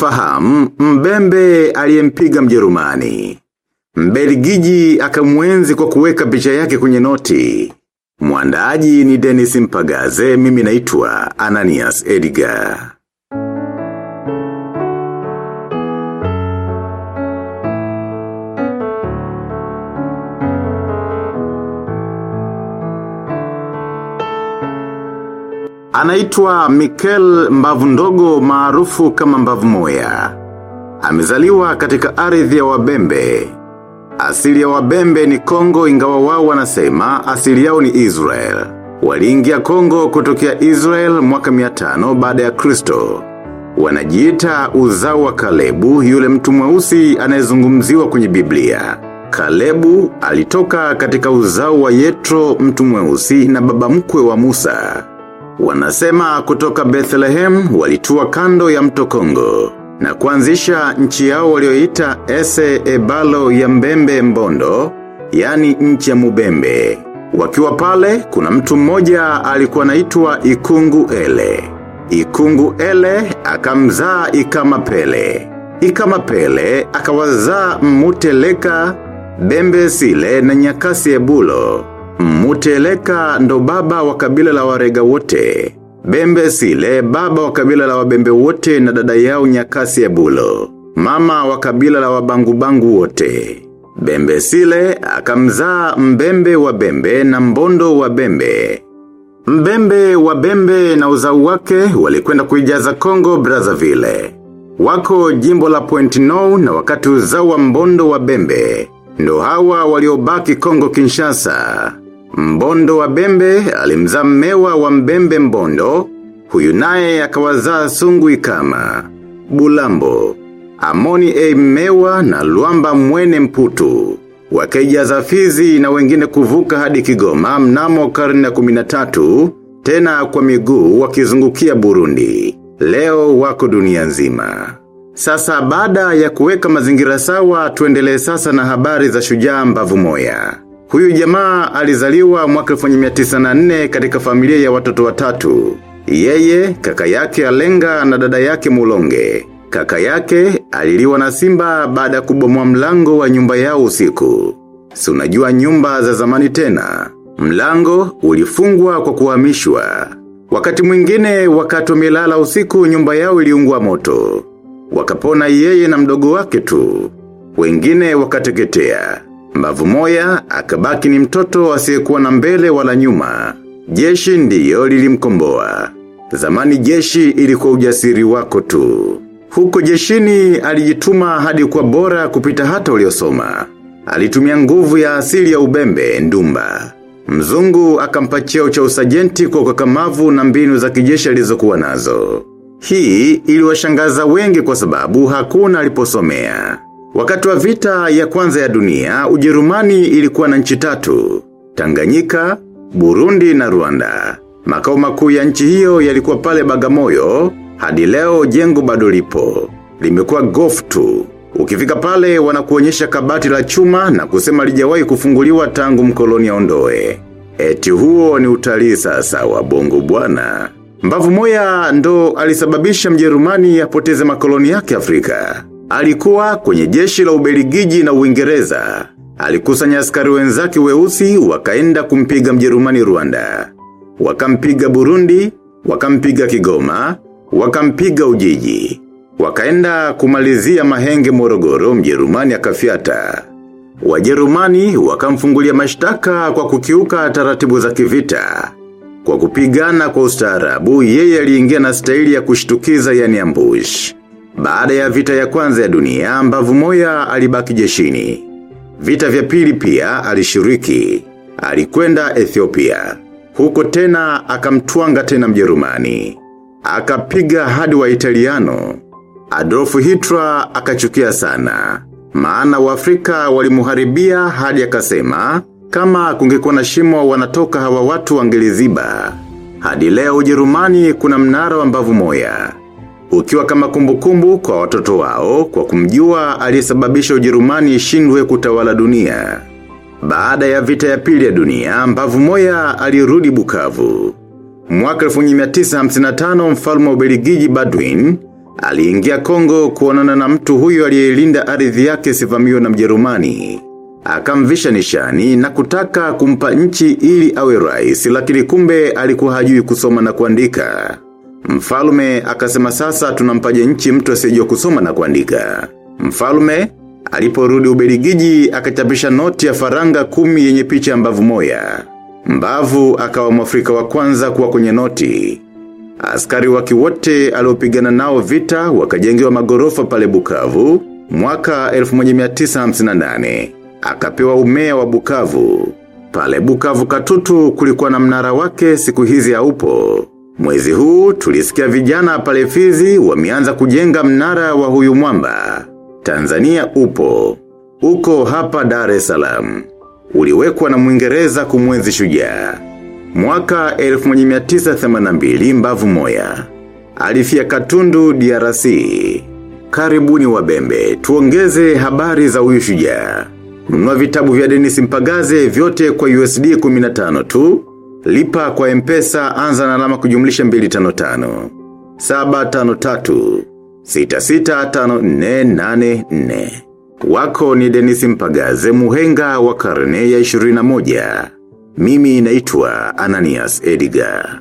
Mnamfahamu mbembe aliyempiga mjerumani. Mbelgiji akamwenzi kwa kuweka picha yake kwenye noti. Mwandaaji ni Dennis Mpagaze, mimi naitwa Ananias Edgar. Anaitwa Mikel Mbavu Ndogo maarufu kama Mbavu Moya. Amezaliwa katika ardhi ya Wabembe. Asili ya Wabembe ni Kongo ingawa wao wanasema asili yao ni Israel. Waliingia Kongo kutokea Israel mwaka 500 baada ya Kristo. Wanajiita uzao wa Kalebu yule mtu mweusi anayezungumziwa kwenye Biblia. Kalebu alitoka katika uzao wa Yetro mtu mweusi na baba mkwe wa Musa. Wanasema kutoka Bethlehem walitua kando ya mto Kongo na kuanzisha nchi yao walioita Ese Ebalo ya Mbembe Mbondo, yani nchi ya Mubembe. Wakiwa pale, kuna mtu mmoja alikuwa naitwa Ikungu Ele. Ikungu Ele akamzaa Ikamapele. Ikama Pele akawazaa Mmuteleka, Bembe Sile na Nyakasi Ebulo. Mmuteleka ndo baba wa kabila la warega wote. Bembe sile baba wa kabila la wabembe wote na dada yao nyakasi ya bulo. Mama wa kabila la wabangu-bangu wote. Bembe sile akamzaa mbembe wa bembe na mbondo wa bembe. Mbembe wa bembe na uzao wake walikwenda kuijaza Kongo Brazzaville. Wako jimbo la Point No na wakati uzao wa mbondo wa bembe. Ndo hawa waliobaki Kongo Kinshasa. Mbondo wa bembe alimzaa mmewa wa mbembe mbondo, huyu naye akawazaa sungu ikama, bulambo, amoni e mmewa na luamba mwene mputu. Wakeja za fizi na wengine kuvuka hadi kigoma mnamo karne ya 13 tena kwa miguu wakizungukia Burundi. Leo wako dunia nzima. Sasa baada ya kuweka mazingira sawa tuendelee sasa na habari za shujaa mbavu moya. Huyu jamaa alizaliwa mwaka 1904 katika familia ya watoto watatu. Yeye, kaka yake Alenga na dada yake Mulonge. Kaka yake aliliwa na simba baada ya kubomoa mlango wa nyumba yao usiku. Si unajua nyumba za zamani tena. Mlango ulifungwa kwa kuhamishwa. Wakati mwingine wakati wamelala usiku nyumba yao iliungua moto. Wakapona yeye na mdogo wake tu. Wengine wakateketea. Mbavu moya, akabaki ni mtoto asiyekuwa na mbele wala nyuma. Jeshi ndiyo lilimkomboa. Zamani jeshi ilikuwa ujasiri wako tu. Huko jeshini alijituma hadi kwa bora kupita hata uliosoma. Alitumia nguvu ya asili ya ubembe ndumba. Mzungu akampachia cha usajenti kwa kakamavu na mbinu za kijeshi alizokuwa nazo. Hii iliwashangaza wengi kwa sababu hakuna aliposomea. Wakati wa vita ya kwanza ya dunia, Ujerumani ilikuwa na nchi tatu. Tanganyika, Burundi na Rwanda. Makao makuu ya nchi hiyo yalikuwa pale Bagamoyo, hadi leo jengo bado lipo. Limekuwa goftu. tu. Ukifika pale wanakuonyesha kabati la chuma na kusema lijawahi kufunguliwa tangu mkoloni aondoe. Eti huo ni utalii sasa wa bongo bwana. Mbavu moya ndo alisababisha mjerumani apoteze makoloni yake Afrika. Alikuwa kwenye jeshi la ubeligiji na uingereza. Alikusanya askari wenzake weusi wakaenda kumpiga mjerumani Rwanda. Wakampiga Burundi, wakampiga Kigoma, wakampiga Ujiji. Wakaenda kumalizia mahenge morogoro mjerumani akafiata. Wajerumani wakamfungulia mashtaka kwa kukiuka taratibu za kivita. Kwa kupigana kwa ustaarabu, yeye aliingia na staili ya kushtukiza yani ambush. Baada ya vita ya kwanza ya dunia, mbavu moya alibaki jeshini. Vita vya pili pia alishiriki. Alikwenda Ethiopia. Huko tena akamtuanga tena mjerumani. Akapiga hadi wa italiano. Adolf Hitler akachukia sana. Maana waafrika walimuharibia hadi akasema kama kungekuwa na shimo wanatoka hawa watu wangeliziba. Hadi leo Ujerumani kuna mnara wa mbavu moya. Ukiwa kama kumbukumbu kwa watoto wao kwa kumjua aliyesababisha Ujerumani ishindwe kutawala dunia. Baada ya vita ya pili ya dunia, mbavu moya alirudi Bukavu. Mwaka 1955 mfalme wa Ubelgiji Badwin aliingia Kongo kuonana na mtu huyo aliyelinda ardhi yake sivamiwe na mjerumani. Akamvisha nishani na kutaka kumpa nchi ili awe rais lakini kumbe alikuwa hajui kusoma na kuandika. Mfalme akasema sasa tunampaje nchi mtu asiyejua kusoma na kuandika. Mfalme aliporudi Ubelgiji akachapisha noti ya faranga kumi yenye picha mbavu moya. Mbavu akawa mwafrika wa kwanza kuwa kwenye noti. Askari waki wote aliopigana nao vita wakajengewa magorofa pale Bukavu mwaka 1958. Akapewa umea wa Bukavu. Pale Bukavu katutu kulikuwa na mnara wake siku hizi haupo. Mwezi huu tulisikia vijana pale fizi wameanza kujenga mnara wa huyu mwamba. Tanzania upo. Uko hapa Dar es Salaam. Uliwekwa na mwingereza kumwezi shujaa. Mwaka 1982 mbavu moya. Alifia katundu DRC. Karibuni wabembe, tuongeze habari za huyu shujaa. Nunua vitabu vya denis Mpagaze vyote kwa USD 15 tu. Lipa kwa mpesa anza na alama kujumlisha 255. 753 665484. Wako ni Dennis Mpagaze muhenga wa karne ya 21. Mimi naitwa Ananias Edgar.